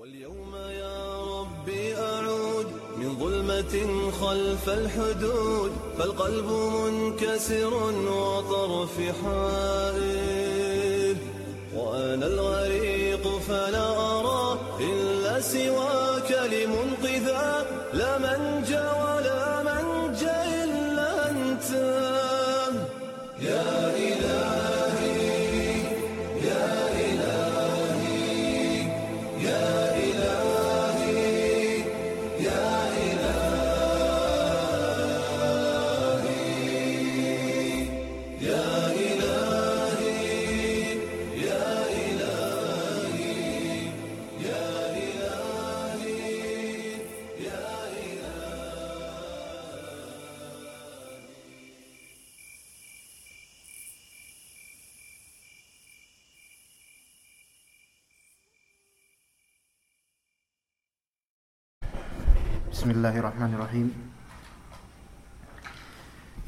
واليوم يا ربي أعود من ظلمة خلف الحدود فالقلب منكسر وطرف حائر وأنا الغريق فلا أرى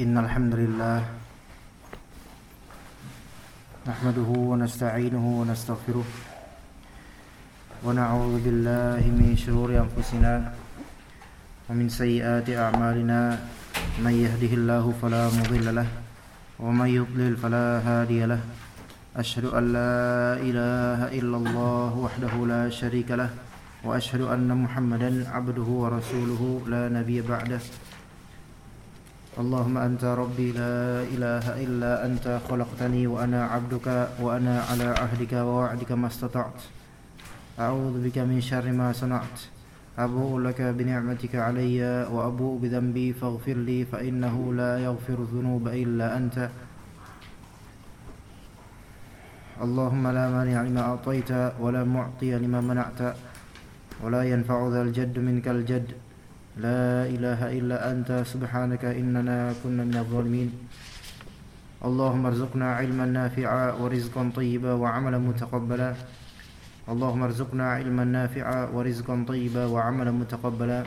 إن الحمد لله نحمده ونستعينه ونستغفره ونعوذ بالله من شرور أنفسنا ومن سيئات أعمالنا. من يهده الله فلا مضل له ومن يضلل فلا هادي له. أشهد أن لا إله إلا الله وحده لا شريك له وأشهد أن محمدا عبده ورسوله. لا نبي بعده. اللهم أنت ربي لا إله إلا أنت خلقتني وأنا عبدك وأنا على عهدك ووعدك ما استطعت. أعوذ بك من شر ما صنعت. أبوء لك بنعمتك علي وأبوء بذنبي فاغفر لي فإنه لا يغفر الذنوب إلا أنت. اللهم لا مانع لما أعطيت ولا معطي لما منعت. ولا ينفع ذا الجد منك الجد. لا إله إلا أنت سبحانك إننا كنا من الظالمين. اللهم ارزقنا علما نافعا ورزقا طيبا وعملا متقبلا. اللهم ارزقنا علما نافعا ورزقا طيبا وعملا متقبلا.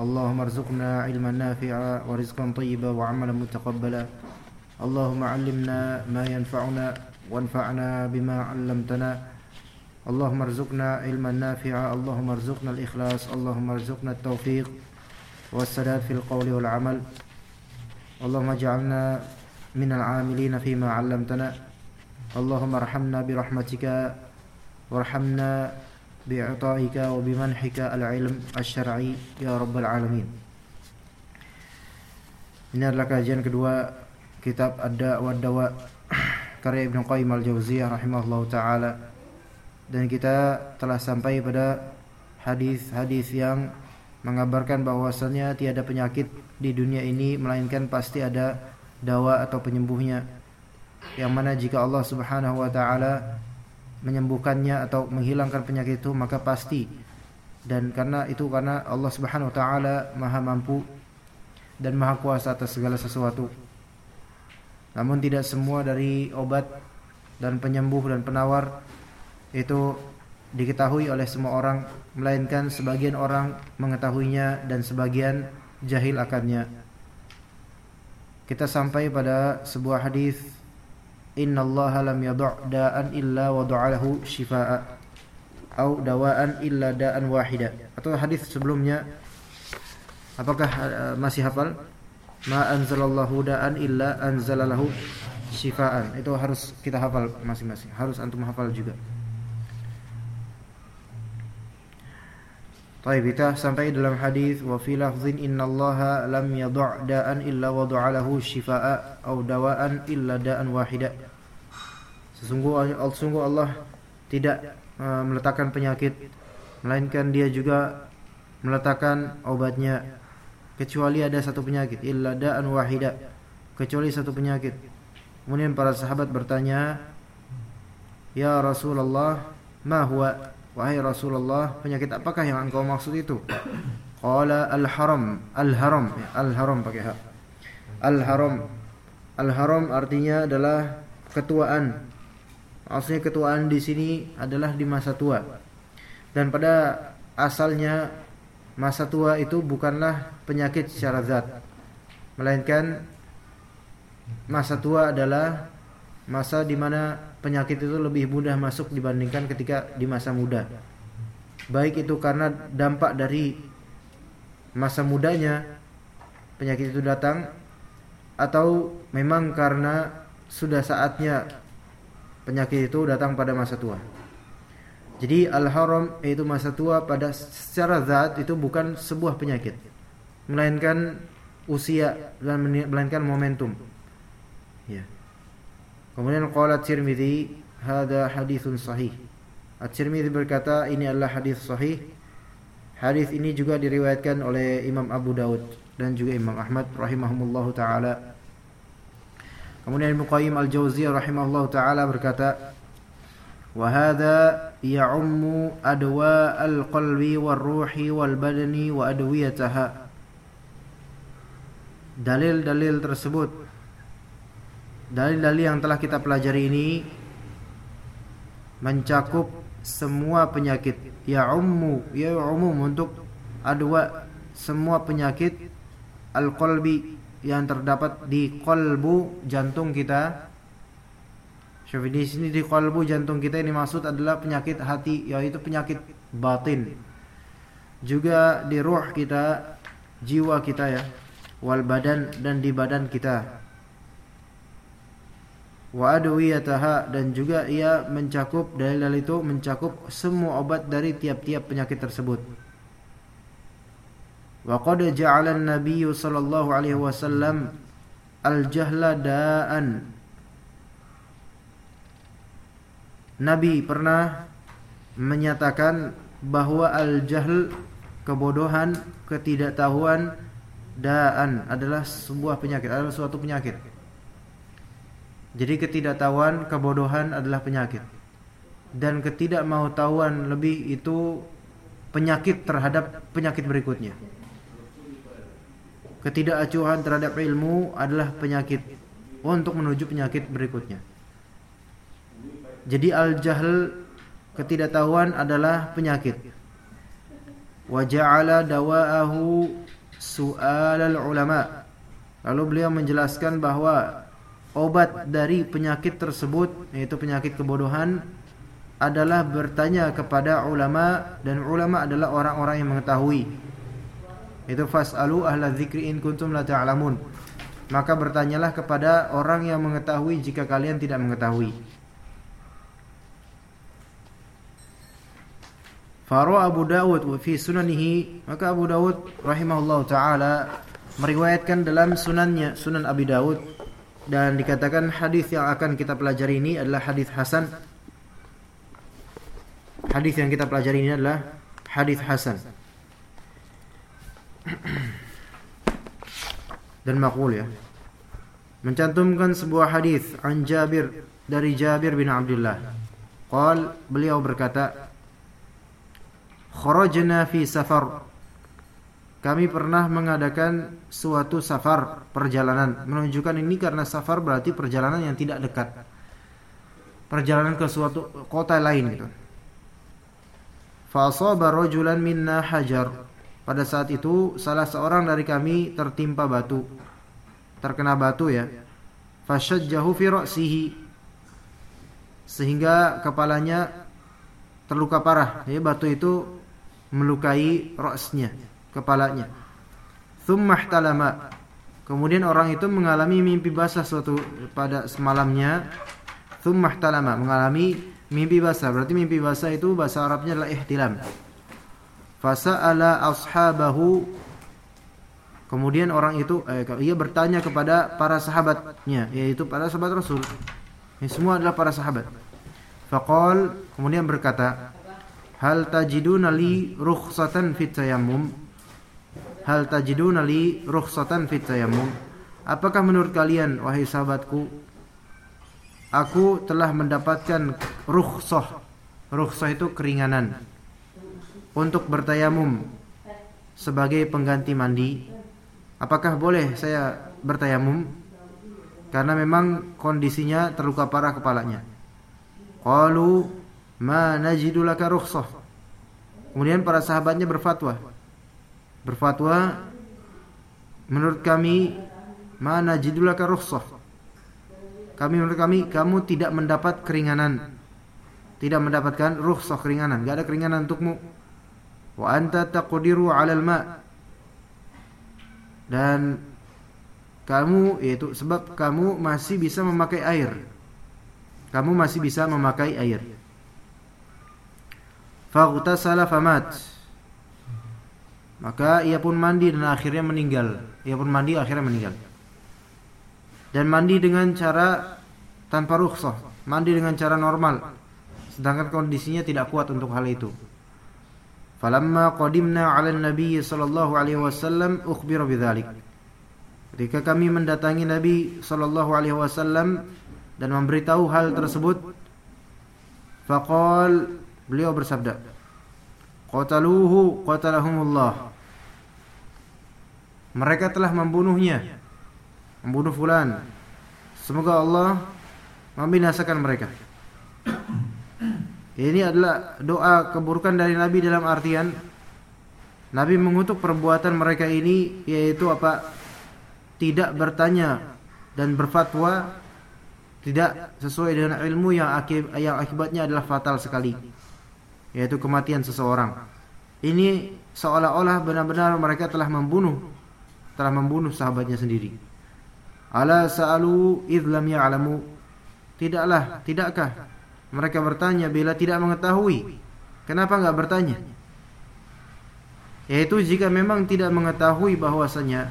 اللهم ارزقنا علما نافعا ورزقا طيبا وعملا متقبلا. اللهم علمنا ما ينفعنا وانفعنا بما علمتنا. اللهم ارزقنا علما نافعا اللهم ارزقنا الإخلاص اللهم ارزقنا التوفيق والسداد في القول والعمل اللهم اجعلنا من العاملين فيما علمتنا اللهم ارحمنا برحمتك وارحمنا بعطائك وبمنحك العلم الشرعي يا رب العالمين Ini adalah kajian kedua kitab Ad-Da' wa Dawa karya Ibnu Qayyim Al-Jauziyah rahimahullah taala dan kita telah sampai pada hadis-hadis yang mengabarkan bahwasannya tiada penyakit di dunia ini melainkan pasti ada dawa atau penyembuhnya. Yang mana jika Allah Subhanahu wa taala menyembuhkannya atau menghilangkan penyakit itu maka pasti. Dan karena itu karena Allah Subhanahu wa taala Maha mampu dan Maha kuasa atas segala sesuatu. Namun tidak semua dari obat dan penyembuh dan penawar itu diketahui oleh semua orang melainkan sebagian orang mengetahuinya dan sebagian jahil akannya. Kita sampai pada sebuah hadis Innallaha lam yadu' da'an illa wada'alahu shifaa'a atau dawaan illa da'an wahida. Atau hadis sebelumnya apakah uh, masih hafal? Ma anzalallahu da'an illa anzalalahu shifaan. Itu harus kita hafal masing-masing. Harus antum hafal juga. Baik, kita sampai dalam hadis wa fi lafzin innallaha lam yadu' da'an illa wada'a lahu shifaa'a aw dawa'an illa da'an wahida. Sesungguhnya sesungguh Allah tidak uh, meletakkan penyakit melainkan dia juga meletakkan obatnya kecuali ada satu penyakit illa da'an wahida kecuali satu penyakit. Kemudian para sahabat bertanya, "Ya Rasulullah, ma huwa?" Wahai Rasulullah, penyakit apakah yang engkau maksud itu? Qala al-haram, al-haram, al-haram pakai ha. Al-haram. Al-haram artinya adalah ketuaan. Maksudnya ketuaan di sini adalah di masa tua. Dan pada asalnya masa tua itu bukanlah penyakit secara zat. Melainkan masa tua adalah masa di mana penyakit itu lebih mudah masuk dibandingkan ketika di masa muda. baik itu karena dampak dari masa mudanya penyakit itu datang atau memang karena sudah saatnya penyakit itu datang pada masa tua. Jadi al-haram yaitu masa tua pada secara zat itu bukan sebuah penyakit, melainkan usia dan melainkan momentum. Kemudian qala Tirmizi, "Hada hadithun sahih." At-Tirmizi berkata ini adalah hadis sahih. Hadis ini juga diriwayatkan oleh Imam Abu Daud dan juga Imam Ahmad rahimahumullahu taala. Kemudian Ibnu Qayyim Al-Jauziyah rahimahullahu taala berkata, "Wa hadha ya'ummu adwa al-qalbi war-ruhi wal-badani wa adwiyataha." Dalil-dalil tersebut dalil-dalil yang telah kita pelajari ini mencakup semua penyakit. Ya ummu ya umum untuk adwa semua penyakit al-qalbi yang terdapat di kolbu jantung kita. Syufi di sini di kolbu jantung kita ini maksud adalah penyakit hati yaitu penyakit batin. Juga di ruh kita jiwa kita ya wal badan dan di badan kita wa adwiyataha dan juga ia mencakup dalil itu mencakup semua obat dari tiap-tiap penyakit tersebut. Wa qad ja'ala an-nabiy sallallahu alaihi wasallam al-jahla da'an. Nabi pernah menyatakan bahwa al-jahl kebodohan, ketidaktahuan da'an adalah sebuah penyakit, adalah suatu penyakit. Jadi ketidaktahuan, kebodohan adalah penyakit. Dan ketidakmautawan lebih itu penyakit terhadap penyakit berikutnya. Ketidakacuhan terhadap ilmu adalah penyakit untuk menuju penyakit berikutnya. Jadi al-jahl ketidaktahuan adalah penyakit. Wa dawa'ahu su'alal ulama. Lalu beliau menjelaskan bahwa obat dari penyakit tersebut yaitu penyakit kebodohan adalah bertanya kepada ulama dan ulama adalah orang-orang yang mengetahui. Itu fasalu ahla dzikri in kuntum la ta'lamun. Maka bertanyalah kepada orang yang mengetahui jika kalian tidak mengetahui. Faro Abu Dawud fi sunanihi maka Abu Dawud rahimahullah taala meriwayatkan dalam sunannya Sunan Abi Dawud dan dikatakan hadis yang akan kita pelajari ini adalah hadis hasan. Hadis yang kita pelajari ini adalah hadis hasan. Dan makul ya. Mencantumkan sebuah hadis an Jabir dari Jabir bin Abdullah. Qal beliau berkata, "Kharajna fi safar." Kami pernah mengadakan suatu safar perjalanan. Menunjukkan ini karena safar berarti perjalanan yang tidak dekat. Perjalanan ke suatu kota lain gitu. Fa rajulan minna hajar. Pada saat itu salah seorang dari kami tertimpa batu. Terkena batu ya. Fashajjahu fi ra'sihi. Sehingga kepalanya terluka parah. Ya batu itu melukai ra'snya kepalanya. Thumma ihtalama. Kemudian orang itu mengalami mimpi basah suatu pada semalamnya. Thumma ihtalama, mengalami mimpi basah. Berarti mimpi basah itu bahasa Arabnya adalah ihtilam. Fasa'ala ashabahu Kemudian orang itu eh, ia bertanya kepada para sahabatnya yaitu para sahabat Rasul. Ini semua adalah para sahabat. Faqal kemudian berkata, "Hal tajiduna li rukhsatan fit tayammum?" Hal tajiduna li rukhsatan fit tayammum? Apakah menurut kalian wahai sahabatku aku telah mendapatkan rukhsah. Rukhsah itu keringanan untuk bertayamum sebagai pengganti mandi. Apakah boleh saya bertayamum? Karena memang kondisinya terluka parah kepalanya. Qalu ma najidu laka rukhsah. Kemudian para sahabatnya berfatwa, berfatwa menurut kami mana jidulaka rukhsah kami menurut kami kamu tidak mendapat keringanan tidak mendapatkan rukhsah keringanan enggak ada keringanan untukmu wa anta taqdiru 'alal ma' dan kamu yaitu sebab kamu masih bisa memakai air. Kamu masih bisa memakai air. Faghtasala famat. Maka ia pun mandi dan akhirnya meninggal. Ia pun mandi akhirnya meninggal. Dan mandi dengan cara tanpa rukhsah, mandi dengan cara normal. Sedangkan kondisinya tidak kuat untuk hal itu. Falamma qadimna 'ala an-nabiy sallallahu alaihi wasallam ukhbira bidzalik. Ketika kami mendatangi Nabi sallallahu alaihi wasallam dan memberitahu hal tersebut, faqal beliau bersabda, "Qataluhu qatalahumullah." Mereka telah membunuhnya, membunuh fulan. Semoga Allah membinasakan mereka. Ini adalah doa keburukan dari Nabi dalam artian Nabi mengutuk perbuatan mereka ini yaitu apa? tidak bertanya dan berfatwa tidak sesuai dengan ilmu yang akib, yang akibatnya adalah fatal sekali yaitu kematian seseorang. Ini seolah-olah benar-benar mereka telah membunuh telah membunuh sahabatnya sendiri. Ala sa'alu idh lam ya'lamu. Tidaklah, tidakkah mereka bertanya bila tidak mengetahui? Kenapa enggak bertanya? Yaitu jika memang tidak mengetahui bahwasanya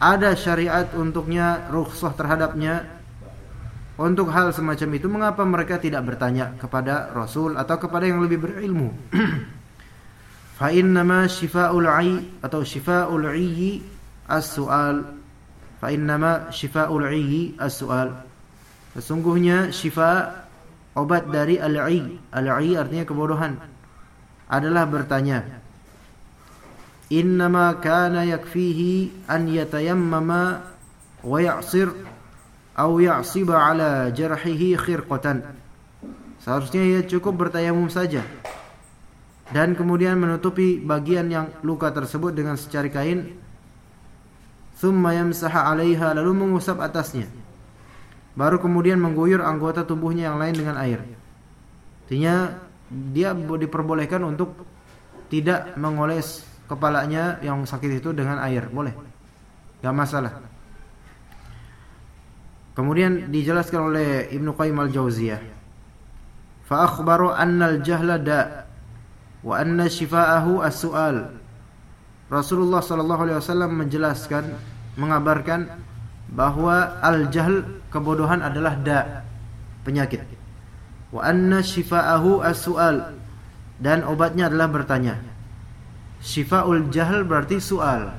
ada syariat untuknya, rukhsah terhadapnya untuk hal semacam itu mengapa mereka tidak bertanya kepada Rasul atau kepada yang lebih berilmu? fa innama shifaul ayi atau shifaul ayi as-su'al. Fa innama shifaul ayi as-su'al. Sesungguhnya shifa obat dari al-ayi al-ayi artinya kebodohan. Adalah bertanya innama kana yakfihi an yatayammama wa ya'sir atau ya'siba ala jarhihi khirqatan? Seharusnya ia cukup bertayamum saja dan kemudian menutupi bagian yang luka tersebut dengan secari kain thumma yamsaha 'alaiha lalu mengusap atasnya baru kemudian mengguyur anggota tubuhnya yang lain dengan air artinya dia diperbolehkan untuk tidak mengoles kepalanya yang sakit itu dengan air, boleh. Gak masalah. Kemudian dijelaskan oleh Ibnu Qayyim al-Jauziyah. Fa akhbaru anna al-jahla da wa anna shifa'ahu as-su'al. Rasulullah sallallahu alaihi wasallam menjelaskan, mengabarkan bahwa al-jahl kebodohan adalah da, penyakit. Wa anna shifa'ahu as-su'al dan obatnya adalah bertanya. Syifaul jahl berarti soal.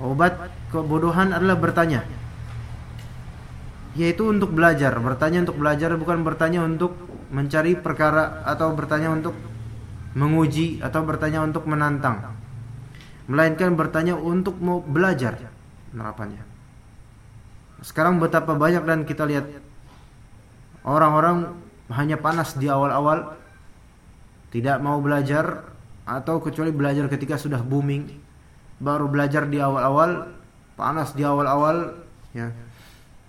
Obat kebodohan adalah bertanya. Yaitu untuk belajar, bertanya untuk belajar bukan bertanya untuk mencari perkara atau bertanya untuk menguji atau bertanya untuk menantang. Melainkan bertanya untuk mau belajar penerapannya. Sekarang betapa banyak dan kita lihat orang-orang hanya panas di awal-awal tidak mau belajar atau kecuali belajar ketika sudah booming baru belajar di awal-awal panas di awal-awal ya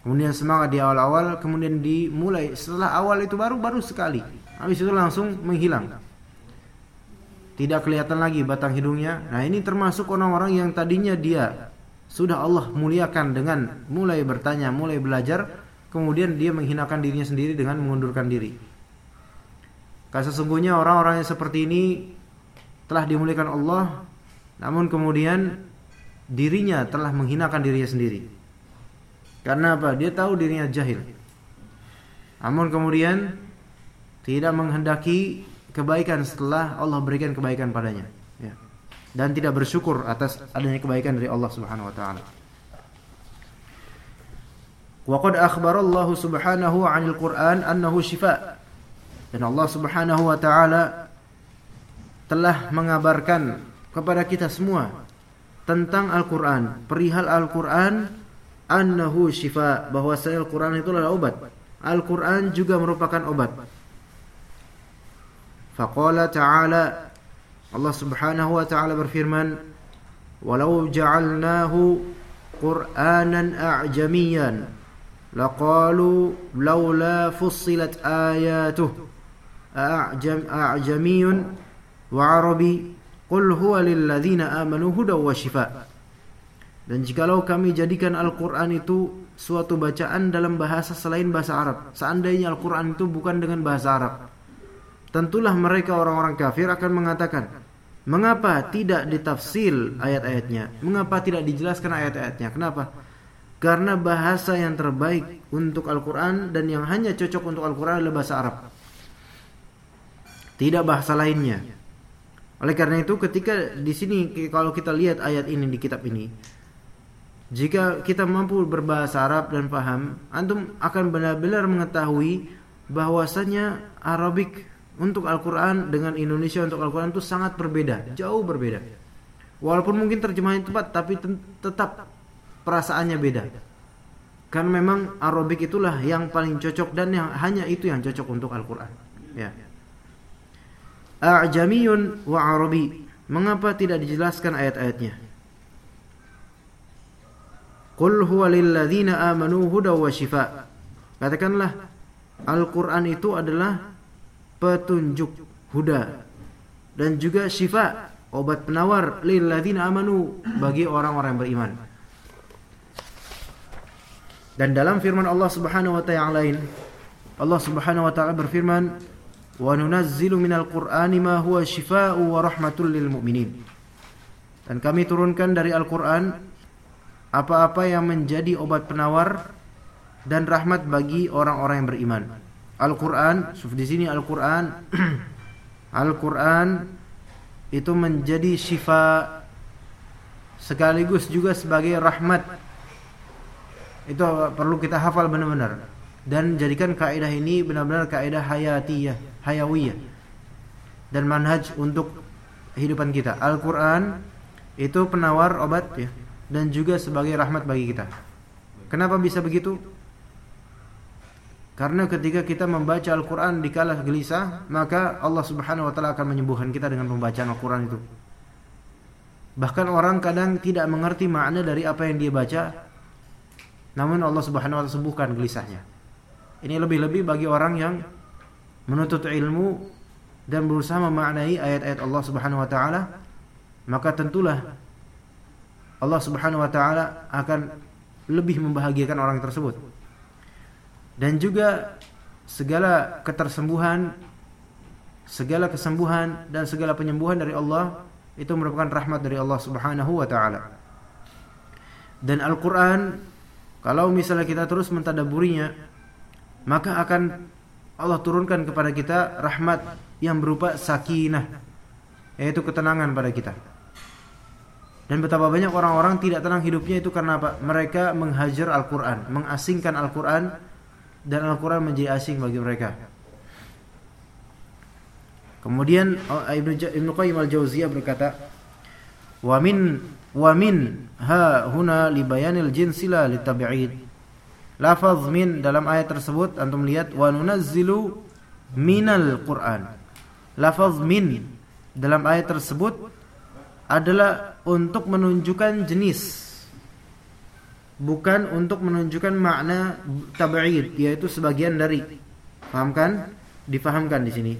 kemudian semangat di awal-awal kemudian dimulai. Setelah awal itu baru baru sekali. Habis itu langsung menghilang. Tidak kelihatan lagi batang hidungnya. Nah ini termasuk orang-orang yang tadinya dia sudah Allah muliakan dengan mulai bertanya mulai belajar kemudian dia menghinakan dirinya sendiri dengan mengundurkan diri. Karena sesungguhnya orang-orang yang seperti ini telah dimuliakan Allah namun kemudian dirinya telah menghinakan dirinya sendiri karena apa dia tahu dirinya jahil namun kemudian tidak menghendaki kebaikan setelah Allah berikan kebaikan padanya ya. dan tidak bersyukur atas adanya kebaikan dari Allah Subhanahu wa taala Waqad akhbara Allah Subhanahu 'anil Qur'an annahu shifa. Dan Allah Subhanahu wa taala telah mengabarkan kepada kita semua tentang Al-Qur'an, perihal Al-Qur'an annahu syifa, bahwa Al-Qur'an itu adalah obat. Al-Qur'an juga merupakan obat. Faqala ta'ala Allah Subhanahu wa ta'ala berfirman, "Walau ja'alnahu Qur'anan a'jamiyan laqalu laula fussilat ayatuh." أعجم أعجمي وعربي قل هو للذين آمنوا هدى وشفاء dan jikalau kami jadikan Al-Quran itu suatu bacaan dalam bahasa selain bahasa Arab Seandainya Al-Quran itu bukan dengan bahasa Arab Tentulah mereka orang-orang kafir akan mengatakan Mengapa tidak ditafsil ayat-ayatnya? Mengapa tidak dijelaskan ayat-ayatnya? Kenapa? Karena bahasa yang terbaik untuk Al-Quran dan yang hanya cocok untuk Al-Quran adalah bahasa Arab Tidak bahasa lainnya Oleh karena itu ketika di sini kalau kita lihat ayat ini di kitab ini jika kita mampu berbahasa Arab dan paham, antum akan benar-benar mengetahui bahwasanya Arabik untuk Al-Quran dengan Indonesia untuk Al-Quran itu sangat berbeda, jauh berbeda. Walaupun mungkin terjemahan tepat, tapi tetap perasaannya beda. Karena memang Arabik itulah yang paling cocok dan yang hanya itu yang cocok untuk Al-Quran. Ya. A'jamiyun wa Arabi. Mengapa tidak dijelaskan ayat-ayatnya? Qul huwa lilladzina amanu huda wa shifa. Katakanlah Al-Qur'an itu adalah petunjuk huda dan juga syifa, obat penawar lilladzina amanu bagi orang-orang beriman. Dan dalam firman Allah Subhanahu wa taala lain, Allah Subhanahu wa taala berfirman, "Wa nunazzilu minal Qur'ani ma huwa syifaa'u wa rahmatul lil mu'minin." Dan kami turunkan dari Al-Qur'an apa-apa yang menjadi obat penawar dan rahmat bagi orang-orang yang beriman. Al-Qur'an, di sini Al-Qur'an Al-Qur'an itu menjadi syifa sekaligus juga sebagai rahmat. Itu perlu kita hafal benar-benar dan jadikan kaidah ini benar-benar kaidah hayatiyah, hayawiyah dan manhaj untuk kehidupan kita. Al-Qur'an itu penawar obat ya dan juga sebagai rahmat bagi kita. Kenapa bisa begitu? Karena ketika kita membaca Al-Quran di kala gelisah, maka Allah Subhanahu wa Ta'ala akan menyembuhkan kita dengan pembacaan Al-Quran itu. Bahkan orang kadang tidak mengerti makna dari apa yang dia baca, namun Allah Subhanahu wa Ta'ala sembuhkan gelisahnya. Ini lebih-lebih bagi orang yang menuntut ilmu dan berusaha memaknai ayat-ayat Allah Subhanahu wa Ta'ala, maka tentulah Allah Subhanahu wa taala akan lebih membahagiakan orang tersebut. Dan juga segala ketersembuhan, segala kesembuhan dan segala penyembuhan dari Allah itu merupakan rahmat dari Allah Subhanahu wa taala. Dan Al-Qur'an kalau misalnya kita terus mentadaburinya maka akan Allah turunkan kepada kita rahmat yang berupa sakinah yaitu ketenangan pada kita. Dan betapa banyak orang-orang tidak tenang hidupnya itu karena apa? Mereka menghajar Al-Quran, mengasingkan Al-Quran dan Al-Quran menjadi asing bagi mereka. Kemudian oh, Ibnu Ibnu Qayyim Al-Jauziyah berkata, "Wa min wa min ha huna li bayanil jinsila litabi'id." Lafaz min dalam ayat tersebut antum lihat wa nunazzilu minal Qur'an. Lafaz min dalam ayat tersebut adalah untuk menunjukkan jenis. Bukan untuk menunjukkan makna tab'id yaitu sebagian dari. Paham kan? Difahamkan di sini.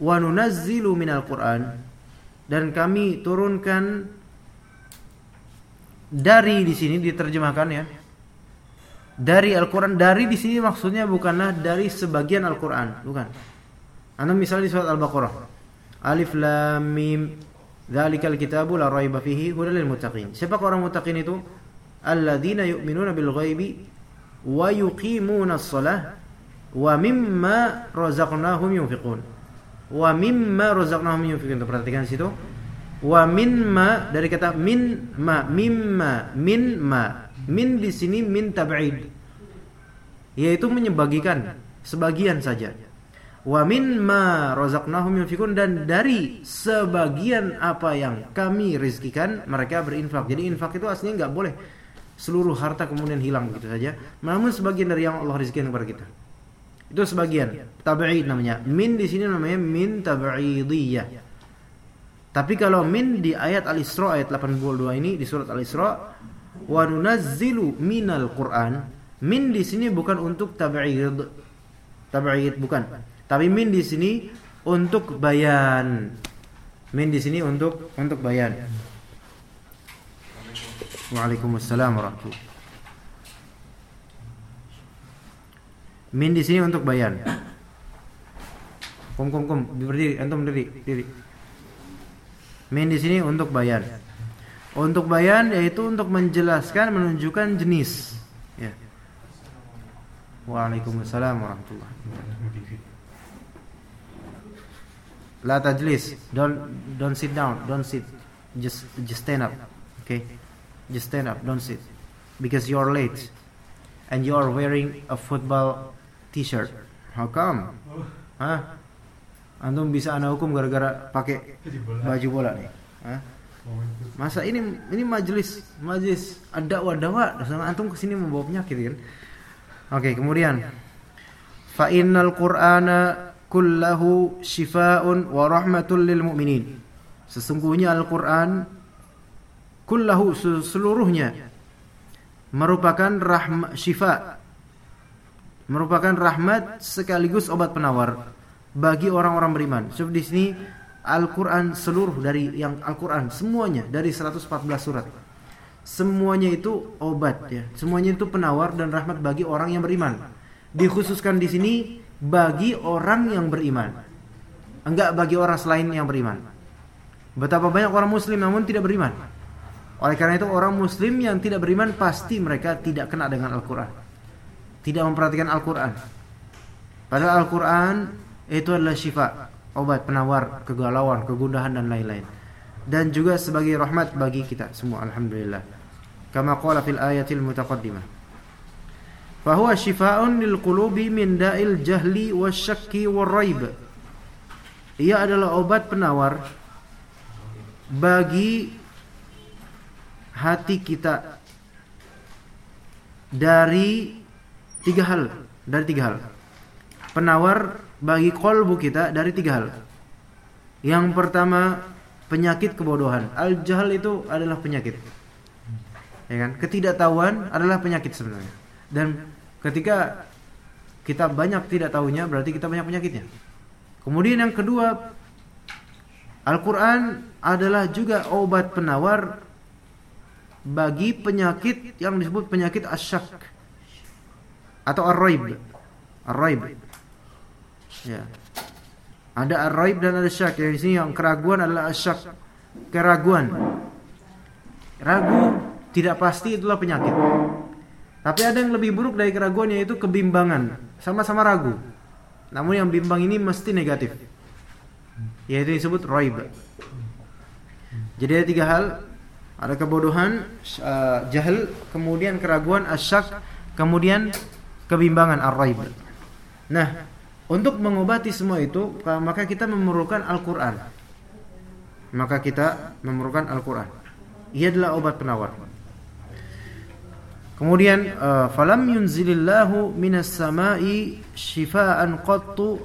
Wa nunazzilu minal qur'an. Dan kami turunkan dari di sini diterjemahkan ya. Dari Al-Qur'an dari di sini maksudnya bukanlah dari sebagian Al-Qur'an bukan. Anda misalnya di surat Al-Baqarah. Alif lam mim Dzalikal kitabu la raiba fihi hudal lil muttaqin. Siapa orang muttaqin itu? Alladzina yu'minuna bil ghaibi wa yuqimuna shalah wa mimma razaqnahum yunfiqun. Wa mimma razaqnahum yunfiqun. Perhatikan situ. Wa mimma dari kata min ma mimma min ma. Min di sini min tab'id. Yaitu menyebagikan sebagian saja wa mimma razaqnahum yunfikun dan dari sebagian apa yang kami rizkikan mereka berinfak. Jadi infak itu aslinya nggak boleh seluruh harta kemudian hilang gitu saja. Namun sebagian dari yang Allah rizkikan kepada kita. Itu sebagian. Tabi'id namanya. Min di sini namanya min tabi'idiyah. Tapi kalau min di ayat Al-Isra ayat 82 ini di surat Al-Isra wa nunazzilu minal Qur'an. Min di sini bukan untuk tabi'id. Tabi'id bukan. Tapi min di sini untuk bayan. Min di sini untuk untuk bayan. Waalaikumsalam warahmatullahi Min di sini untuk bayan. Kum kum kum berdiri antum berdiri diri. Min di sini untuk bayan. Untuk bayan yaitu untuk menjelaskan menunjukkan jenis. Ya. Waalaikumsalam warahmatullahi La tajlis. Don't don't sit down. Don't sit. Just just stand up. Okay. Just stand up. Don't sit. Because you're late. And you are wearing a football t-shirt. How come? Hah? Antum bisa ana hukum gara-gara pakai baju bola nih. Hah? Masa ini ini majelis majelis ada dakwah sama antum ke sini membawa penyakit kan? Oke, kemudian fa innal qur'ana kullahu shifaa'un wa rahmatun lil mu'minin. Sesungguhnya Al-Qur'an kullahu seluruhnya merupakan rahmat syifa merupakan rahmat sekaligus obat penawar bagi orang-orang beriman. Sebab di sini Al-Qur'an seluruh dari yang Al-Qur'an semuanya dari 114 surat. Semuanya itu obat ya. Semuanya itu penawar dan rahmat bagi orang yang beriman. Dikhususkan di sini bagi orang yang beriman. Enggak bagi orang selain yang beriman. Betapa banyak orang muslim namun tidak beriman. Oleh karena itu orang muslim yang tidak beriman pasti mereka tidak kena dengan Al-Qur'an. Tidak memperhatikan Al-Qur'an. Padahal Al-Qur'an itu adalah syifa, obat penawar kegalauan, kegundahan dan lain-lain. Dan juga sebagai rahmat bagi kita semua alhamdulillah. Kama qala fil ayatil mutaqaddimah. Fahuwa shifaa'un lil qulubi min da'il jahli wasyakki. Ia adalah obat penawar bagi hati kita dari tiga hal, dari tiga hal. Penawar bagi kolbu kita dari tiga hal. Yang pertama penyakit kebodohan. Al jahal itu adalah penyakit. Ya kan? Ketidaktahuan adalah penyakit sebenarnya. Dan ketika kita banyak tidak tahunya berarti kita banyak penyakitnya. Kemudian yang kedua Al-Qur'an adalah juga obat penawar bagi penyakit yang disebut penyakit asyak atau ar-raib. Ar-raib. Ya. Ada ar-raib dan ada syak. Yang di sini yang keraguan adalah asyak. Keraguan. Ragu tidak pasti itulah penyakit. Tapi ada yang lebih buruk dari keraguan yaitu kebimbangan. Sama-sama ragu. Namun yang bimbang ini mesti negatif. Yaitu disebut raib. Jadi ada tiga hal. Ada kebodohan, uh, jahil, kemudian keraguan, asyak, kemudian kebimbangan, ar-raib. Nah, untuk mengobati semua itu, maka kita memerlukan Al-Quran. Maka kita memerlukan Al-Quran. Ia adalah obat penawar. Kemudian, uh, falam yunzilillahu minas sama'i shifaan qattu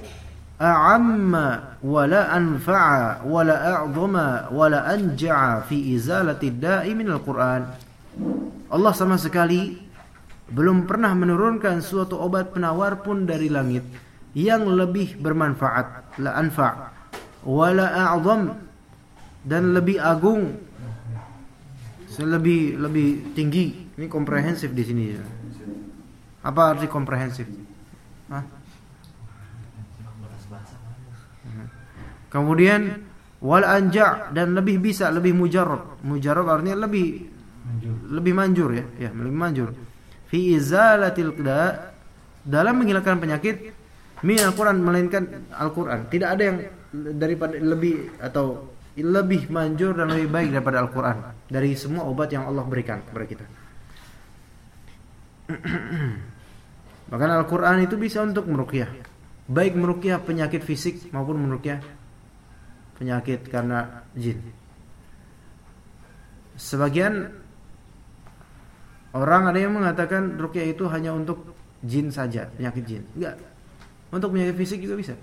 a'amma wala anfa'a wala a'zama wala anja'a fi izalati da'i minal Qur'an. Allah sama sekali belum pernah menurunkan suatu obat penawar pun dari langit yang lebih bermanfaat la anfa wala a'zam dan lebih agung lebih lebih tinggi ini komprehensif di sini apa arti komprehensif kemudian wal anja dan lebih bisa lebih mujarrab mujarrab artinya lebih manjur. lebih manjur ya ya lebih manjur fi izalatil qda dalam menghilangkan penyakit min Al-Quran melainkan Al-Quran. Tidak ada yang daripada lebih atau lebih manjur dan lebih baik daripada Al-Quran dari semua obat yang Allah berikan kepada kita. Bahkan Al-Quran itu bisa untuk merukyah, baik merukyah penyakit fisik maupun merukyah penyakit karena jin. Sebagian orang ada yang mengatakan rukyah itu hanya untuk jin saja, penyakit jin. Enggak, untuk penyakit fisik juga bisa.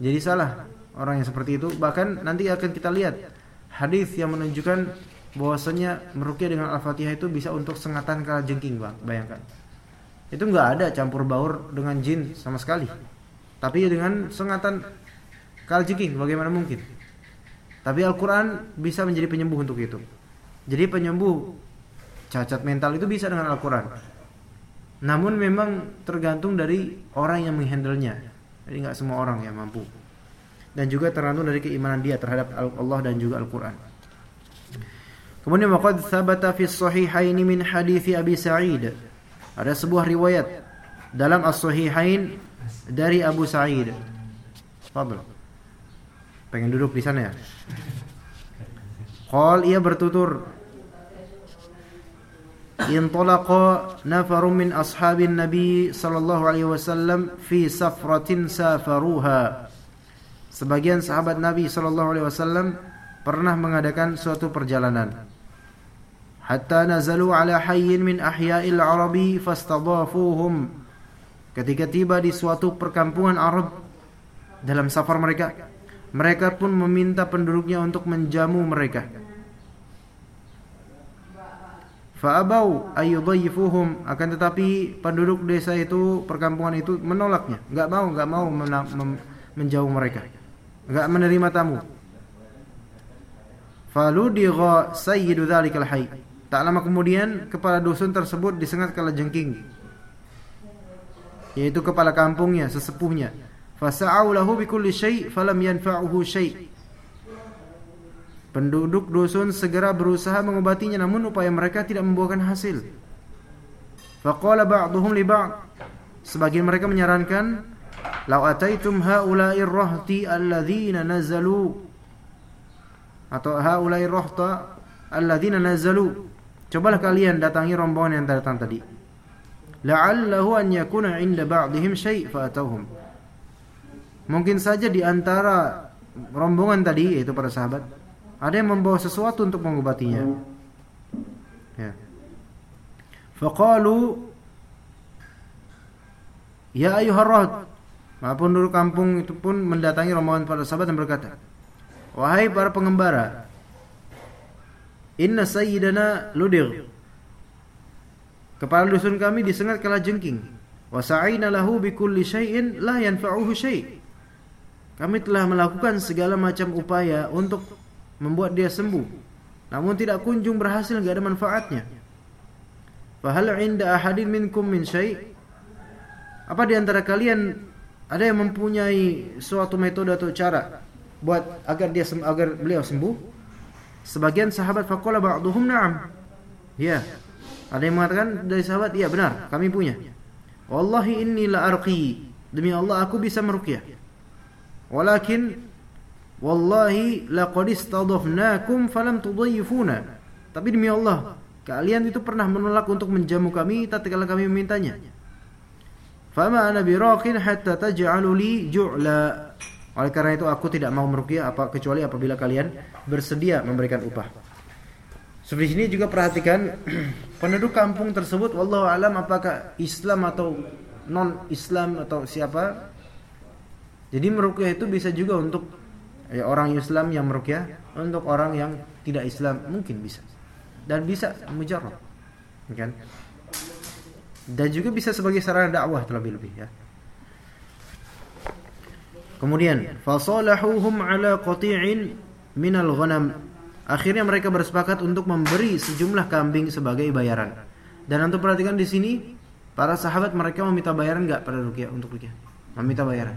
Jadi salah orang yang seperti itu. Bahkan nanti akan kita lihat hadis yang menunjukkan bahwasanya merukyah dengan Al-Fatihah itu bisa untuk sengatan kala jengking, Bang. Bayangkan. Itu nggak ada campur baur dengan jin sama sekali. Tapi dengan sengatan Kalajengking bagaimana mungkin? Tapi Al-Qur'an bisa menjadi penyembuh untuk itu. Jadi penyembuh cacat mental itu bisa dengan Al-Qur'an. Namun memang tergantung dari orang yang menghandlenya. Jadi nggak semua orang yang mampu. Dan juga tergantung dari keimanan dia terhadap Allah dan juga Al-Qur'an. Kemudian waqad thabata fi sahihain min hadis Abi Sa'id. Ada sebuah riwayat dalam As-Sahihain dari Abu Sa'id. Fadl. Pengen duduk di sana ya? Qal ia bertutur Intalaqa nafarun min ashabin Nabi sallallahu alaihi wasallam fi safratin safaruha. Sebagian sahabat Nabi sallallahu alaihi wasallam pernah mengadakan suatu perjalanan. Hatta nazalu ala hayyin min ahya'il Arabi fastadafuhum. Ketika tiba di suatu perkampungan Arab dalam safar mereka, mereka pun meminta penduduknya untuk menjamu mereka. Fa'abau ayyudhayifuhum akan tetapi penduduk desa itu perkampungan itu menolaknya, enggak mau enggak mau menjauh mereka. Enggak menerima tamu. Faludigha sayyidu dzalikal hayy. Tak lama kemudian kepala dusun tersebut disengat kala jengking. Yaitu kepala kampungnya, sesepuhnya. Fasa'au lahu bikulli syai' falam yanfa'uhu syai'. Penduduk dusun segera berusaha mengobatinya namun upaya mereka tidak membuahkan hasil. Faqala ba'dhum li ba'd. Sebagian mereka menyarankan, "Lau ataitum haula'ir rahti alladzina nazalu" atau haula'ir rahta alladzina nazalu. Cobalah kalian datangi rombongan yang datang tadi. La'allahu an yakuna 'inda ba'dihim syai' fa'atauhum. Mungkin saja di antara rombongan tadi yaitu para sahabat ada yang membawa sesuatu untuk mengobatinya. Ya. Faqalu Ya ayuhar rahd Maupun dulu kampung itu pun mendatangi rombongan para sahabat dan berkata Wahai para pengembara Inna sayyidana ludir. Kepala dusun kami disengat kala jengking. Wasa'ina lahu bikulli syai'in la yanfa'uhu syai' Kami telah melakukan segala macam upaya untuk membuat dia sembuh. Namun tidak kunjung berhasil enggak ada manfaatnya. Fahal inda ahadin minkum min syai? Apa di antara kalian ada yang mempunyai suatu metode atau cara buat agar dia agar beliau sembuh sebagian sahabat faqala ba'dhum na'am ya ada yang mengatakan dari sahabat iya benar kami punya wallahi inni la arqi demi Allah aku bisa meruqyah walakin Wallahi laqad istadafnakum falam tudayyifuna. Tapi demi Allah, kalian itu pernah menolak untuk menjamu kami tatkala kami memintanya. Fama ana biraqin hatta taj'alu li ju'la. Oleh karena itu aku tidak mau meruqyah apa kecuali apabila kalian bersedia memberikan upah. Seperti sini juga perhatikan penduduk kampung tersebut wallahu alam apakah Islam atau non Islam atau siapa. Jadi meruqyah itu bisa juga untuk ya, orang Islam yang merukyah untuk orang yang tidak Islam mungkin bisa dan bisa mujarrab kan dan juga bisa sebagai sarana dakwah terlebih-lebih ya kemudian fasalahuhum ala qati'in minal ghanam akhirnya mereka bersepakat untuk memberi sejumlah kambing sebagai bayaran dan untuk perhatikan di sini para sahabat mereka meminta bayaran enggak pada rukyah untuk rukyah meminta bayaran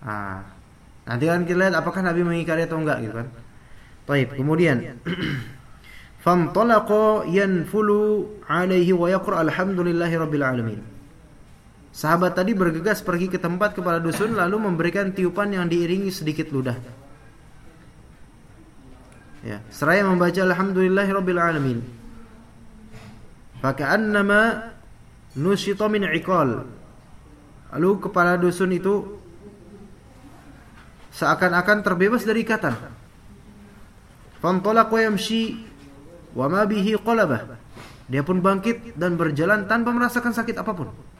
ah Nanti kan kita lihat apakah Nabi mengingkari atau enggak gitu kan. Baik, kemudian Fantalaqa yanfulu alaihi wa yaqra alhamdulillahi rabbil alamin. Sahabat tadi bergegas pergi ke tempat kepala dusun lalu memberikan tiupan yang diiringi sedikit ludah. Ya, seraya membaca alhamdulillahi rabbil alamin. Faka'annama nusyita min iqal. Lalu kepala dusun itu seakan-akan terbebas dari ikatan. Fantalaqa yamshi wa ma bihi qalabah. Dia pun bangkit dan berjalan tanpa merasakan sakit apa pun.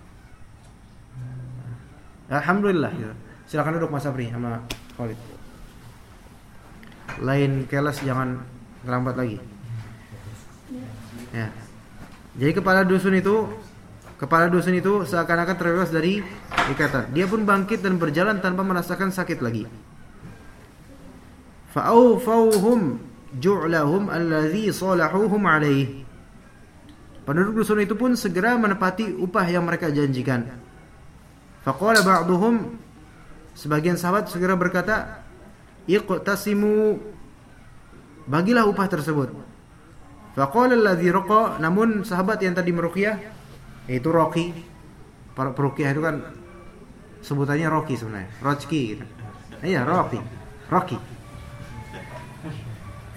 Alhamdulillah. Ya. Silakan duduk Mas Afri sama Khalid. Lain keles jangan ngelambat lagi. Ya. Jadi kepala dusun itu kepala dusun itu seakan-akan terbebas dari ikatan. Dia pun bangkit dan berjalan tanpa merasakan sakit lagi. Fa'awfawhum ju'lahum alladhi salahuhum alaih. Penduduk dusun itu pun segera menepati upah yang mereka janjikan. Faqala ba'duhum sebagian sahabat segera berkata, "Iqtasimu bagilah upah tersebut." Faqala alladhi raqa namun sahabat yang tadi meruqyah yaitu Rocky. Para peruqyah itu kan sebutannya Rocky sebenarnya, Rocky gitu. Iya, Rocky. Rocky.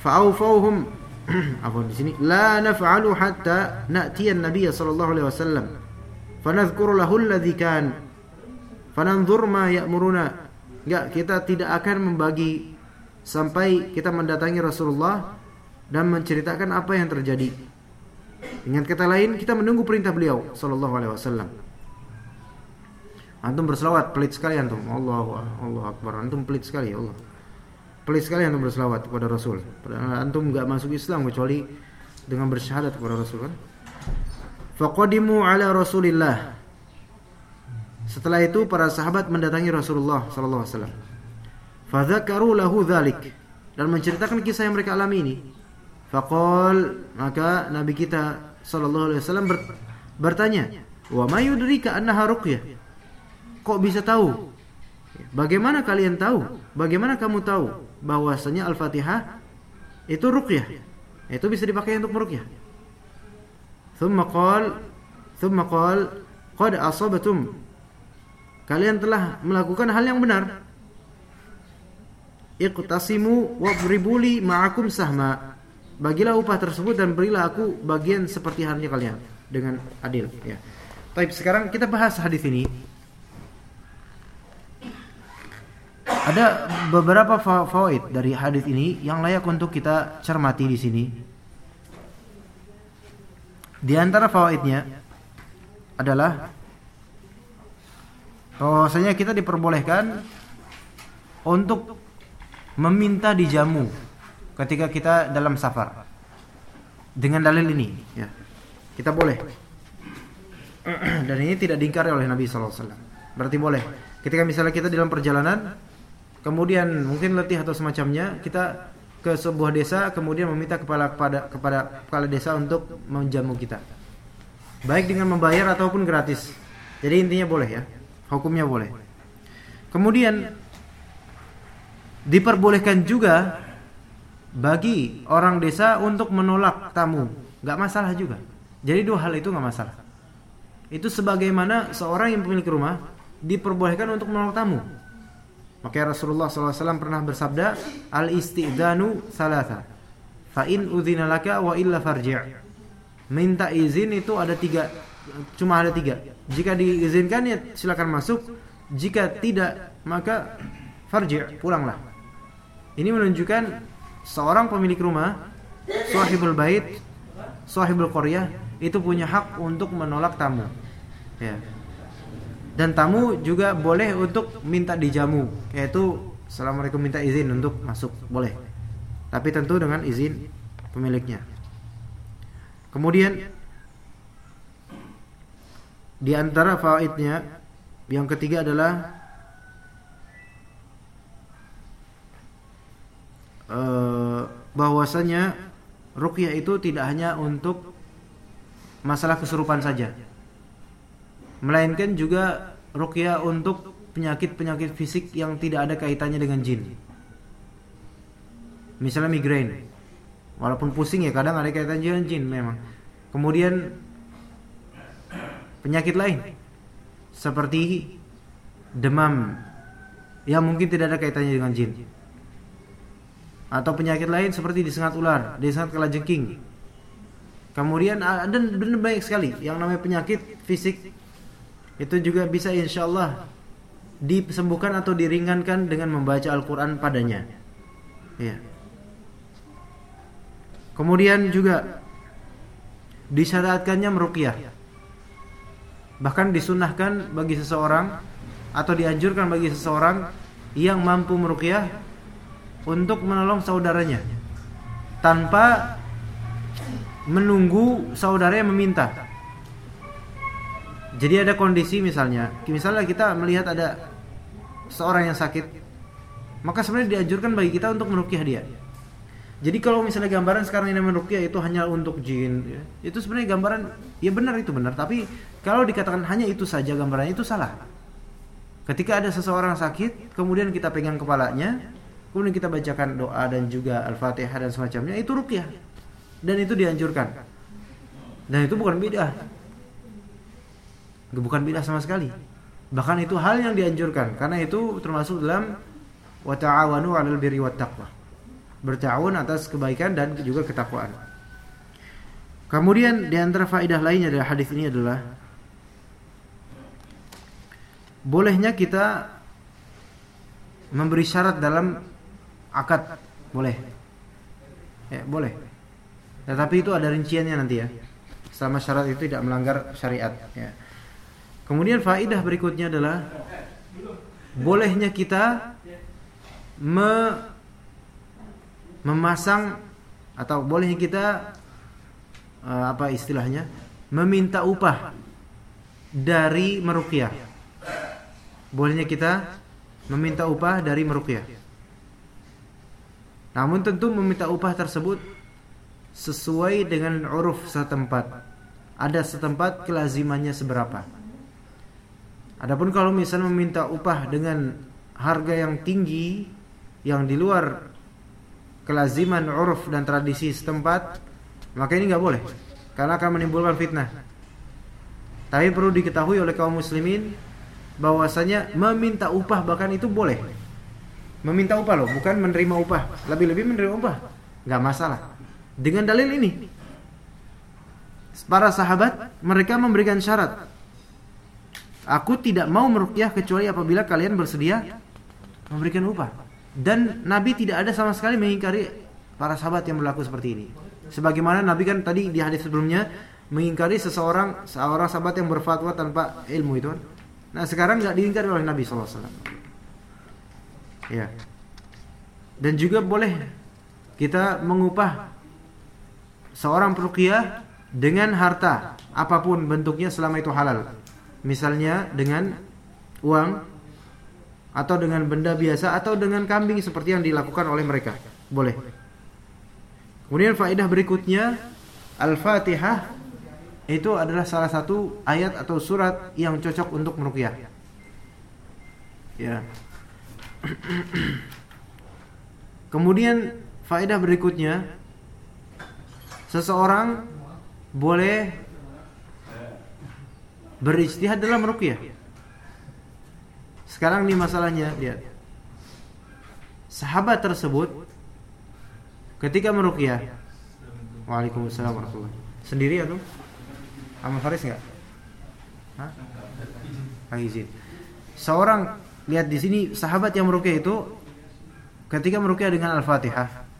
Fa'awfawhum apa di sini la naf'alu hatta na'tiya an-nabiy sallallahu alaihi wasallam fanadhkuru lahu alladhi kan fananzur ma ya'muruna enggak kita tidak akan membagi sampai kita mendatangi Rasulullah dan menceritakan apa yang terjadi dengan kata lain kita menunggu perintah beliau sallallahu alaihi wasallam antum berselawat pelit sekali antum Allahu Allahu akbar antum pelit sekali ya Allah pelit sekali antum berselawat kepada Rasul. Antum enggak masuk Islam kecuali dengan bersyahadat kepada Rasul kan. Faqadimu ala Rasulillah. Setelah itu para sahabat mendatangi Rasulullah sallallahu alaihi wasallam. Fadzakaru lahu dzalik dan menceritakan kisah yang mereka alami ini. Faqal maka Nabi kita sallallahu alaihi wasallam bertanya, "Wa ma yudrika annaha ruqyah?" Kok bisa tahu? Bagaimana kalian tahu? Bagaimana kamu tahu bahwasanya Al-Fatihah itu ruqyah? Itu bisa dipakai untuk meruqyah. Thumma qal thumma qal qad asabatum Kalian telah melakukan hal yang benar. Iqtasimu wabribuli ma'akum sahma. Bagilah upah tersebut dan berilah aku bagian seperti halnya kalian dengan adil ya. Baik, sekarang kita bahas hadis ini. Ada beberapa fawaid dari hadis ini yang layak untuk kita cermati di sini. Di antara fawaidnya adalah bahwasanya kita diperbolehkan untuk meminta dijamu ketika kita dalam safar. Dengan dalil ini, ya. Kita boleh. Dan ini tidak diingkari oleh Nabi sallallahu alaihi wasallam. Berarti boleh. Ketika misalnya kita dalam perjalanan kemudian mungkin letih atau semacamnya, kita ke sebuah desa kemudian meminta kepala kepada kepada kepala desa untuk menjamu kita. Baik dengan membayar ataupun gratis. Jadi intinya boleh ya. Hukumnya boleh. Kemudian diperbolehkan juga bagi orang desa untuk menolak tamu, nggak masalah juga. Jadi dua hal itu nggak masalah. Itu sebagaimana seorang yang pemilik rumah diperbolehkan untuk menolak tamu. Maka Rasulullah SAW pernah bersabda, al istidanu salasa, fa in udhina laka wa illa farji'. Minta izin itu ada tiga, cuma ada tiga. Jika diizinkan ya silakan masuk. Jika tidak maka farji' pulanglah. Ini menunjukkan seorang pemilik rumah, sahibul bait, sahibul qaryah itu punya hak untuk menolak tamu. Ya. Dan tamu juga boleh untuk minta dijamu, yaitu Assalamualaikum minta izin untuk masuk, boleh. Tapi tentu dengan izin pemiliknya. Kemudian di antara fawaidnya yang ketiga adalah uh, bahwasanya ruqyah itu tidak hanya untuk masalah kesurupan saja. Melainkan juga ruqyah untuk penyakit-penyakit fisik yang tidak ada kaitannya dengan jin. Misalnya migrain. Walaupun pusing ya kadang ada kaitannya dengan jin memang. Kemudian penyakit lain seperti demam yang mungkin tidak ada kaitannya dengan jin atau penyakit lain seperti disengat ular, disengat kalajengking. Kemudian ada benar banyak sekali yang namanya penyakit fisik itu juga bisa insya Allah disembuhkan atau diringankan dengan membaca Al-Quran padanya. Ya. Kemudian juga disyariatkannya meruqyah. Bahkan disunahkan bagi seseorang atau dianjurkan bagi seseorang yang mampu meruqyah untuk menolong saudaranya tanpa menunggu saudaranya meminta. Jadi ada kondisi misalnya, misalnya kita melihat ada seorang yang sakit, maka sebenarnya dianjurkan bagi kita untuk merukyah dia. Jadi kalau misalnya gambaran sekarang ini merukyah itu hanya untuk jin, ya, itu sebenarnya gambaran ya benar itu benar, tapi kalau dikatakan hanya itu saja gambarannya itu salah. Ketika ada seseorang sakit, kemudian kita pegang kepalanya, kemudian kita bacakan doa dan juga al-fatihah dan semacamnya, itu rukyah dan itu dianjurkan. Dan itu bukan bid'ah. Bukan bid'ah sama sekali. Bahkan itu hal yang dianjurkan karena itu termasuk dalam wa ta'awanu 'alal birri wat. Bertawun atas kebaikan dan juga ketakwaan. Kemudian di antara faedah lainnya dari hadis ini adalah bolehnya kita memberi syarat dalam akad. Boleh? Ya boleh. Tetapi itu ada rinciannya nanti ya. Selama syarat itu tidak melanggar syariat ya. Kemudian faidah berikutnya adalah bolehnya kita me memasang atau bolehnya kita uh, apa istilahnya meminta upah dari meruqyah bolehnya kita meminta upah dari meruqyah namun tentu meminta upah tersebut sesuai dengan uruf setempat. Ada setempat kelazimannya seberapa. Adapun kalau misalnya meminta upah dengan harga yang tinggi yang di luar kelaziman uruf dan tradisi setempat, maka ini nggak boleh karena akan menimbulkan fitnah. Tapi perlu diketahui oleh kaum muslimin bahwasanya meminta upah bahkan itu boleh. Meminta upah loh, bukan menerima upah. Lebih-lebih menerima upah, nggak masalah. Dengan dalil ini, para sahabat mereka memberikan syarat. Aku tidak mau merukyah kecuali apabila kalian bersedia memberikan upah. Dan Nabi tidak ada sama sekali mengingkari para sahabat yang berlaku seperti ini. Sebagaimana Nabi kan tadi di hadis sebelumnya mengingkari seseorang seorang sahabat yang berfatwa tanpa ilmu itu. Nah sekarang nggak diingkari oleh Nabi SAW. Ya. Dan juga boleh kita mengupah seorang peruqyah dengan harta apa pun bentuknya selama itu halal. Misalnya dengan uang atau dengan benda biasa atau dengan kambing seperti yang dilakukan oleh mereka. Boleh. Kemudian faedah berikutnya Al-Fatihah itu adalah salah satu ayat atau surat yang cocok untuk meruqyah. Ya. Kemudian faedah berikutnya seseorang boleh berijtihad dalam ruqyah. Sekarang nih masalahnya lihat. Sahabat tersebut ketika meruqyah Waalaikumsalam warahmatullahi Sendiri atau sama Faris enggak? Hah? Ah, izin. Seorang lihat di sini sahabat yang meruqyah itu ketika meruqyah dengan Al-Fatihah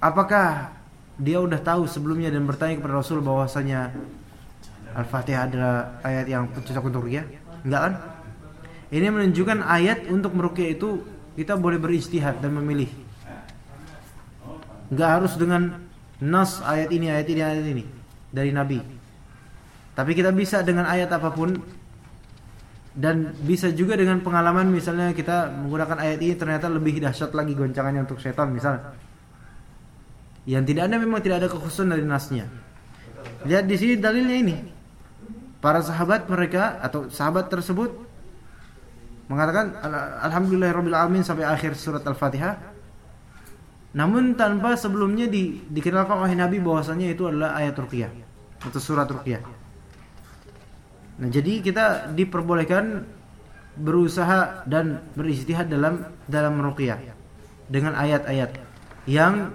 Apakah dia udah tahu sebelumnya dan bertanya kepada Rasul bahwasanya Al-Fatihah adalah ayat yang cocok untuk rukyah? Enggak kan? Ini menunjukkan ayat untuk merukyah itu kita boleh berijtihad dan memilih. Enggak harus dengan nas ayat ini, ayat ini, ayat ini dari Nabi. Tapi kita bisa dengan ayat apa pun dan bisa juga dengan pengalaman misalnya kita menggunakan ayat ini ternyata lebih dahsyat lagi goncangannya untuk setan misalnya yang tidak ada memang tidak ada kekhususan dari nasnya. Lihat di sini dalilnya ini. Para sahabat mereka atau sahabat tersebut mengatakan alhamdulillahirabbil alamin sampai akhir surat Al-Fatihah. Namun tanpa sebelumnya di, dikenalkan oleh Nabi bahwasanya itu adalah ayat ruqyah atau surat ruqyah. Nah, jadi kita diperbolehkan berusaha dan beristihad dalam dalam ruqyah dengan ayat-ayat yang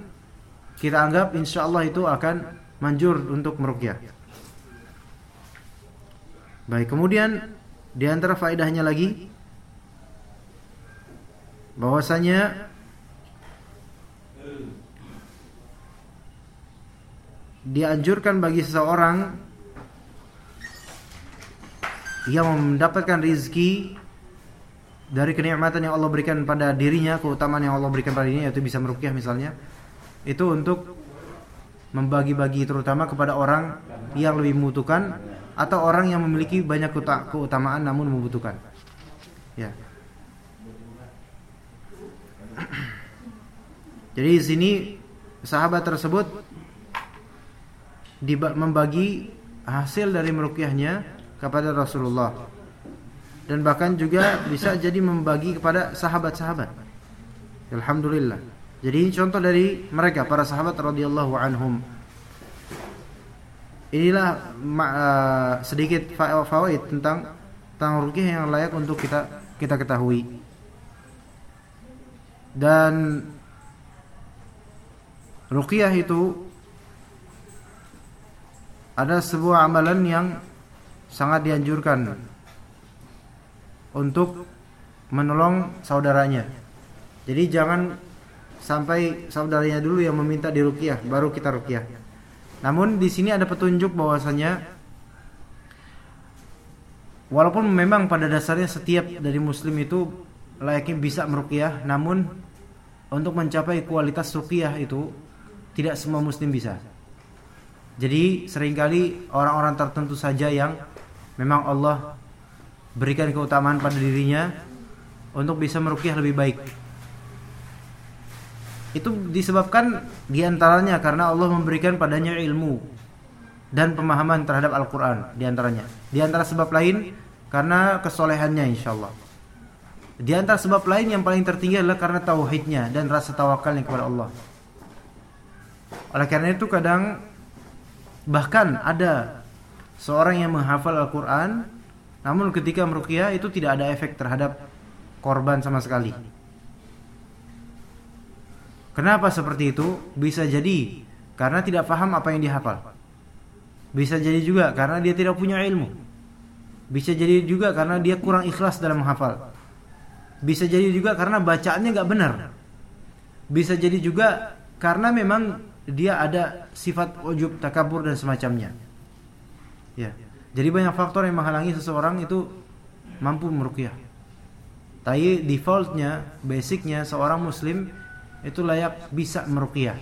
kita anggap insya Allah itu akan manjur untuk merukyah. Baik, kemudian di antara faedahnya lagi bahwasanya dianjurkan bagi seseorang yang mendapatkan rizki dari kenikmatan yang Allah berikan pada dirinya, keutamaan yang Allah berikan pada dirinya yaitu bisa merukyah misalnya itu untuk membagi-bagi terutama kepada orang yang lebih membutuhkan atau orang yang memiliki banyak keuta- keutamaan namun membutuhkan. Ya. Jadi di sini sahabat tersebut membagi hasil dari meruqyahnya kepada Rasulullah dan bahkan juga bisa jadi membagi kepada sahabat-sahabat. Alhamdulillah. Jadi ini contoh dari mereka para sahabat radhiyallahu anhum. Inilah uh, sedikit fa- fawaid tentang tentang ruqyah yang layak untuk kita kita ketahui. Dan ruqyah itu ada sebuah amalan yang sangat dianjurkan untuk menolong saudaranya. Jadi jangan sampai saudaranya dulu yang meminta diruqyah, baru kita ruqyah. Namun di sini ada petunjuk bahwasanya walaupun memang pada dasarnya setiap dari muslim itu layaknya bisa meruqyah, namun untuk mencapai kualitas ruqyah itu tidak semua muslim bisa. Jadi sering kali orang-orang tertentu saja yang memang Allah berikan keutamaan pada dirinya untuk bisa meruqyah lebih baik. Itu disebabkan di antaranya karena Allah memberikan padanya ilmu dan pemahaman terhadap Al-Quran di antaranya. Di antara sebab lain karena kesolehannya insya Allah. Di antara sebab lain yang paling tertinggi adalah karena tauhidnya dan rasa tawakalnya kepada Allah. Oleh karena itu kadang bahkan ada seorang yang menghafal Al-Quran namun ketika meruqyah itu tidak ada efek terhadap korban sama sekali. Kenapa seperti itu? Bisa jadi karena tidak paham apa yang dihafal. Bisa jadi juga karena dia tidak punya ilmu. Bisa jadi juga karena dia kurang ikhlas dalam menghafal. Bisa jadi juga karena bacaannya nggak benar. Bisa jadi juga karena memang dia ada sifat ujub, takabur dan semacamnya. Ya. Jadi banyak faktor yang menghalangi seseorang itu mampu meruqyah. Tapi defaultnya, basicnya seorang muslim itu layak bisa meruqyah.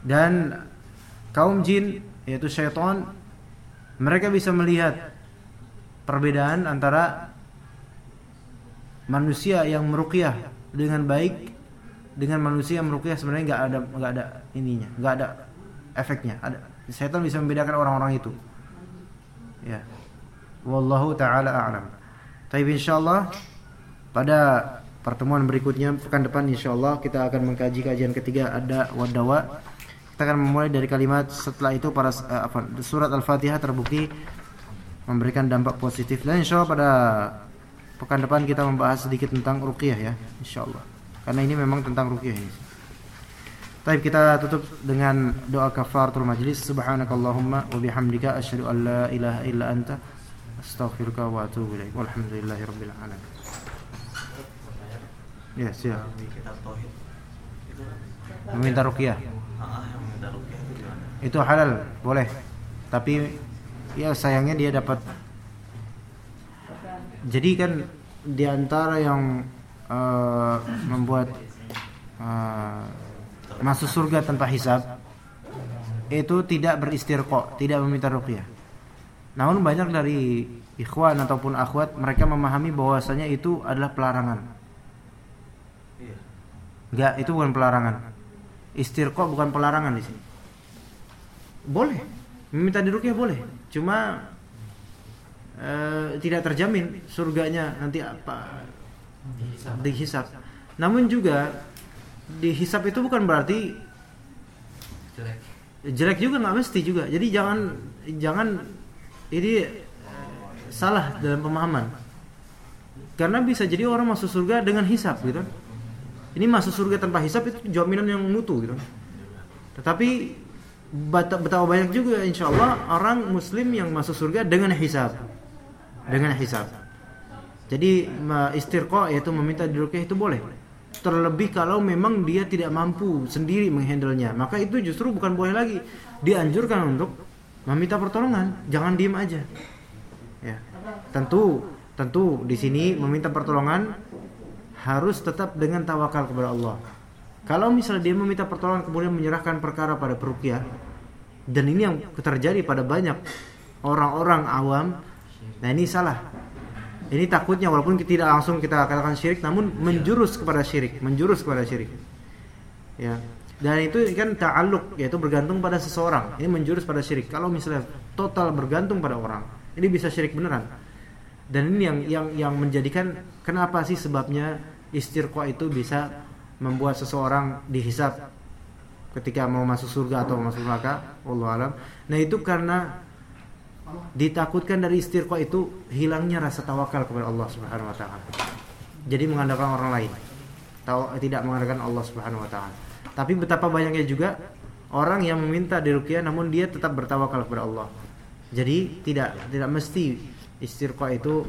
Dan kaum jin yaitu syaitan mereka bisa melihat perbedaan antara manusia yang meruqyah dengan baik dengan manusia yang meruqyah sebenarnya nggak ada nggak ada ininya, nggak ada efeknya. Ada setan bisa membedakan orang-orang itu. Ya. Wallahu taala a'lam. Tapi insyaallah pada pertemuan berikutnya pekan depan insyaallah kita akan mengkaji kajian ketiga ada wadawa. Kita akan memulai dari kalimat setelah itu para uh, apa surat Al-Fatihah terbukti memberikan dampak positif dan insyaallah pada pekan depan kita membahas sedikit tentang ruqyah ya insyaallah. Karena ini memang tentang ruqyah ini. Baik kita tutup dengan doa kafaratul majlis subhanakallahumma wa bihamdika asyhadu an la ilaha illa anta astaghfiruka wa atubu ilaik. Walhamdulillahirabbil alamin. Ya, tauhid itu Meminta ah rukyah? Itu halal, boleh. Tapi ya sayangnya dia dapat jadi kan di antara yang eh, membuat eh, masuk surga tanpa hisab itu tidak beristirqa, tidak meminta ruqyah. Namun banyak dari ikhwan ataupun akhwat mereka memahami bahwasanya itu adalah pelarangan. Enggak, itu bukan pelarangan. Istirqa bukan pelarangan di sini. Boleh, meminta diruqyah boleh. Cuma eh, tidak terjamin surganya nanti apa dihisap. Namun juga dihisap itu bukan berarti jelek jelek juga nggak mesti juga. Jadi jangan jangan ini eh, salah dalam pemahaman. Karena bisa jadi orang masuk surga dengan hisap gitu. Ini masuk surga tanpa hisap itu jaminan yang mutu gitu. Tetapi betapa banyak juga insya Allah orang muslim yang masuk surga dengan hisab. Dengan hisab. Jadi istirqa yaitu meminta diruqyah itu boleh. Terlebih kalau memang dia tidak mampu sendiri menghandlenya, maka itu justru bukan boleh lagi. Dianjurkan untuk meminta pertolongan, jangan diem aja. Ya. Tentu tentu di sini meminta pertolongan harus tetap dengan tawakal kepada Allah. Kalau misalnya dia meminta pertolongan kemudian menyerahkan perkara pada peruqyah dan ini yang terjadi pada banyak orang-orang awam, nah ini salah. Ini takutnya walaupun kita tidak langsung kita katakan syirik namun menjurus kepada syirik, menjurus kepada syirik. Ya. Dan itu kan ta'alluq yaitu bergantung pada seseorang. Ini menjurus pada syirik. Kalau misalnya total bergantung pada orang, ini bisa syirik beneran. Dan ini yang yang yang menjadikan kenapa sih sebabnya istirqa itu bisa membuat seseorang dihisap ketika mau masuk surga atau masuk neraka, Allah alam. Nah, itu karena ditakutkan dari istirqa itu hilangnya rasa tawakal kepada Allah Subhanahu wa taala. Jadi mengandalkan orang lain. Tidak mengandalkan Allah Subhanahu wa taala. Tapi betapa banyaknya juga orang yang meminta diruqyah namun dia tetap bertawakal kepada Allah. Jadi tidak tidak mesti istirqa itu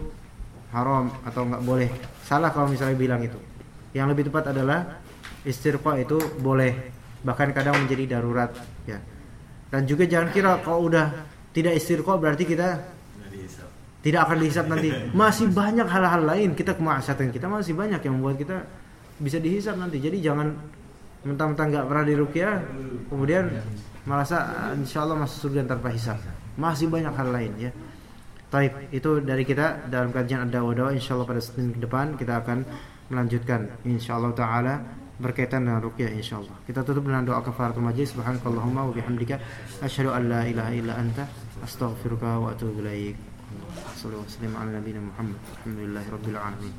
haram atau nggak boleh. Salah kalau misalnya bilang itu. Yang lebih tepat adalah istirqa itu boleh bahkan kadang menjadi darurat ya. Dan juga jangan kira kalau udah tidak istirqa berarti kita tidak akan dihisap nanti. Masih banyak hal-hal lain kita kemaksiatan kita masih banyak yang membuat kita bisa dihisap nanti. Jadi jangan mentang-mentang nggak pernah diruqyah kemudian merasa insya Allah masuk surga tanpa hisap. Masih banyak hal lain ya. Taib itu dari kita dalam kajian ada insya Allah pada Senin ke depan kita akan melanjutkan insya Allah taala berkaitan dengan ruqyah insya Allah. Kita tutup dengan doa kafaratul majlis subhanakallahumma wa bihamdika asyhadu an la ilaha illa anta astaghfiruka wa atubu ilaik. Sallallahu alaihi wa sallam ala nabiyina Muhammad. Alhamdulillahirabbil alamin.